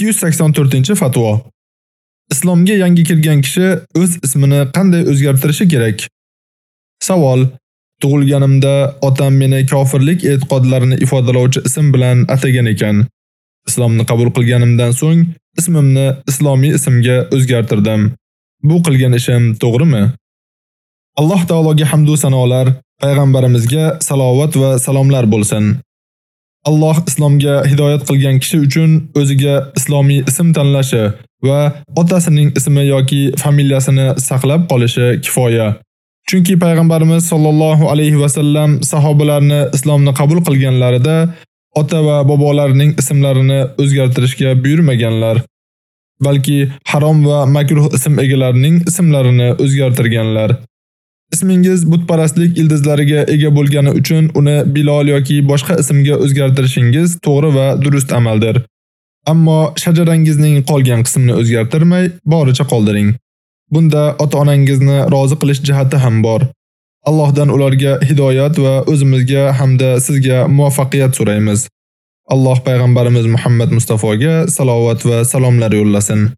284-fatvo. Islomga yangi kirgan kishi o'z ismini qanday o'zgartirishi kerak? Savol: Tug'ilganimda otam meni kofirlik e'tiqodlarini ifodalovchi ism bilan atagan ekan. Islomni qabul qilganimdan so'ng ismimni islomiy ismga o'zgartirdim. Bu qilgan ishim to'g'rimi? Alloh taologa hamd va sanolar, payg'ambarimizga salovat va salomlar bo'lsin. Alloh islomga hidoyat qilgan kishi uchun o'ziga islomiy ism tanlashi va otasining ismi yoki familiyasini saqlab qolishi kifoya. Chunki payg'ambarimiz sollallohu alayhi va sallam sahobalarni islomni qabul qilganlarida ota va bobolarining ismlarini o'zgartirishga buyurmaganlar, balki harom va makruh ism egalarining ismlarini o'zgartirganlar. Ismingiz butparastlik ildizlariga ega bo'lgani uchun uni Bilol yoki boshqa ismga o'zgartirishingiz to'g'ri va durust amaldir. Ammo shajarangizning qolgan qismini o'zgartirmay, boricha qoldiring. Bunda ota-onangizni rozi qilish jihati ham bor. Allohdan ularga hidoyat va o'zimizga hamda sizga muvaffaqiyat so'raymiz. Alloh payg'ambarimiz Muhammad Mustafoga salovat va salomlar yo'llasin.